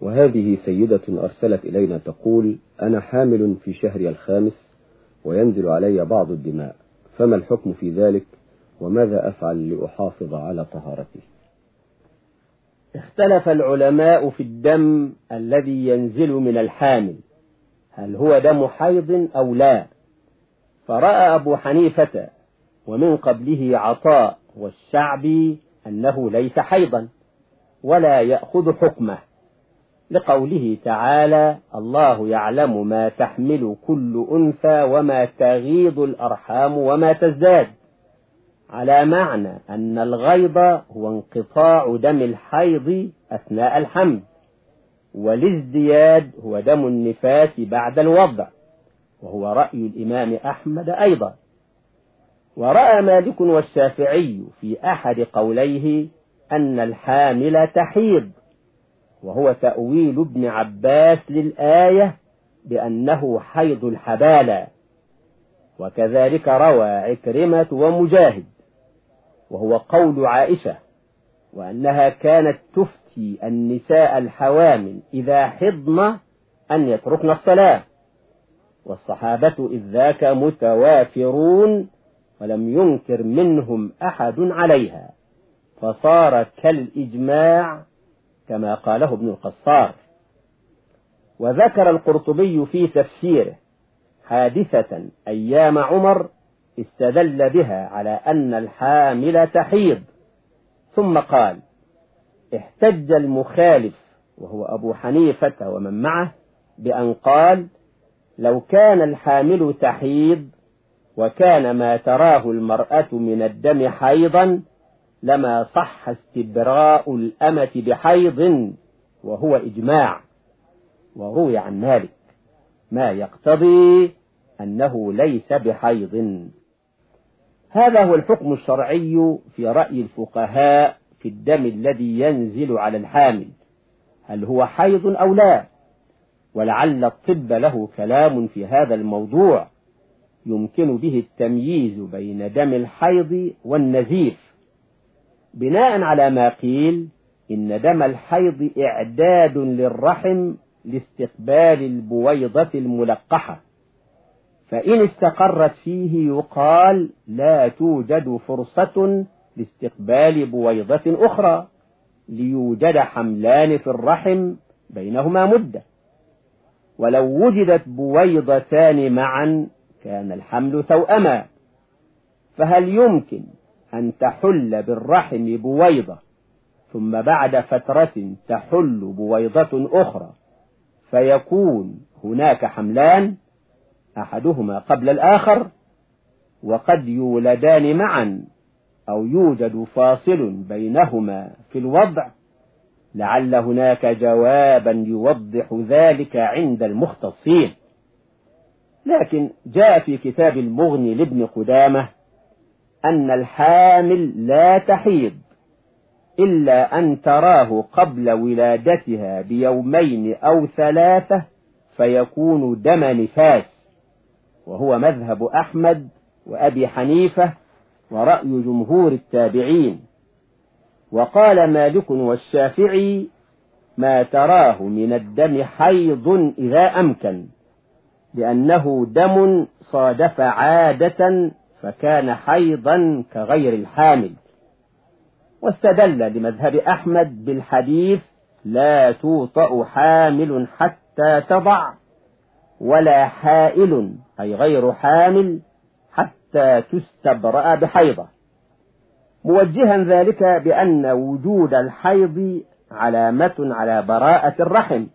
وهذه سيدة أرسلت إلينا تقول أنا حامل في شهري الخامس وينزل علي بعض الدماء فما الحكم في ذلك؟ وماذا أفعل لأحافظ على طهارتي؟ اختلف العلماء في الدم الذي ينزل من الحامل هل هو دم حيض أو لا؟ فرأى أبو حنيفة ومن قبله عطاء والشعبي أنه ليس حيضا ولا يأخذ حكمه. لقوله تعالى الله يعلم ما تحمل كل أنثى وما تغيض الأرحام وما تزداد. على معنى أن الغيض هو انقطاع دم الحيض أثناء الحمل والازدياد هو دم النفاس بعد الوضع وهو رأي الإمام أحمد أيضا. ورأى مالك والشافعي في أحد قوليه أن الحامل تحيض وهو تأويل ابن عباس للآية بأنه حيض الحبالة وكذلك روى عكرمة ومجاهد وهو قول عائشة وأنها كانت تفتي النساء الحوامل إذا حضن أن يتركن الصلاة. والصحابة إذ ذاك متوافرون ولم ينكر منهم أحد عليها فصار كالإجماع كما قاله ابن القصار. وذكر القرطبي في تفسيره حادثة أيام عمر استدل بها على أن الحامل تحيض. ثم قال احتج المخالف وهو أبو حنيفة ومن معه بأن قال لو كان الحامل تحيض وكان ما تراه المرأة من الدم حيضا لما صح استبراء الأمة بحيض وهو إجماع وروي عن مالك ما يقتضي أنه ليس بحيض. هذا هو الحكم الشرعي في رأي الفقهاء في الدم الذي ينزل على الحامل. هل هو حيض أو لا؟ ولعل الطب له كلام في هذا الموضوع يمكن به التمييز بين دم الحيض والنزيف. بناء على ما قيل إن دم الحيض إعداد للرحم لاستقبال البويضة الملقحة. فإن استقرت فيه يقال لا توجد فرصة لاستقبال بويضة أخرى ليوجد حملان في الرحم بينهما مدة. ولو وجدت بويضتان معا كان الحمل توأما. فهل يمكن أن تحل بالرحم بويضة ثم بعد فترة تحل بويضة أخرى فيكون هناك حملان أحدهما قبل الآخر وقد يولدان معا أو يوجد فاصل بينهما في الوضع لعل هناك جوابا يوضح ذلك عند المختصين. لكن جاء في كتاب المغني لابن قدامة أن الحامل لا تحيض إلا أن تراه قبل ولادتها بيومين أو ثلاثة فيكون دم نفاس وهو مذهب أحمد وأبي حنيفة ورأي جمهور التابعين. وقال مالك والشافعي ما تراه من الدم حيض إذا أمكن لأنه دم صادف عادة فكان حيضا كغير الحامل. واستدل لمذهب أحمد بالحديث لا توطأ حامل حتى تضع ولا حائل أي غير حامل حتى تستبرأ بحيضة. موجها ذلك بأن وجود الحيض علامة على براءة الرحم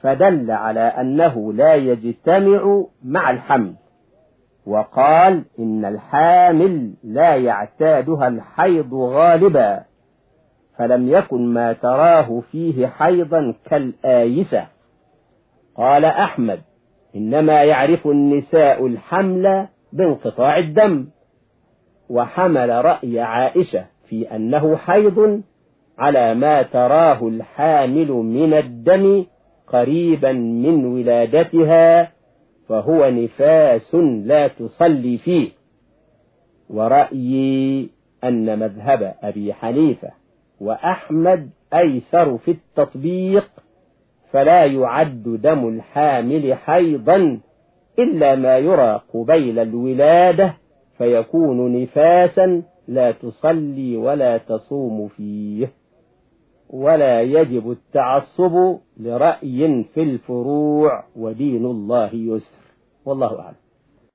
فدل على أنه لا يجتمع مع الحمل. وقال إن الحامل لا يعتادها الحيض غالبا فلم يكن ما تراه فيه حيضا كالآيسة. قال أحمد إنما يعرف النساء الحمل بانقطاع الدم. وحمل رأي عائشة في أنه حيض على ما تراه الحامل من الدم قريبا من ولادتها فهو نفاس لا تصلي فيه. ورأيي أن مذهب أبي حنيفة وأحمد أيسر في التطبيق فلا يعد دم الحامل حيضا إلا ما يرى قبيل الولادة فيكون نفاسا لا تصلي ولا تصوم فيه. ولا يجب التعصب لرأي في الفروع ودين الله يسر. والله أعلم.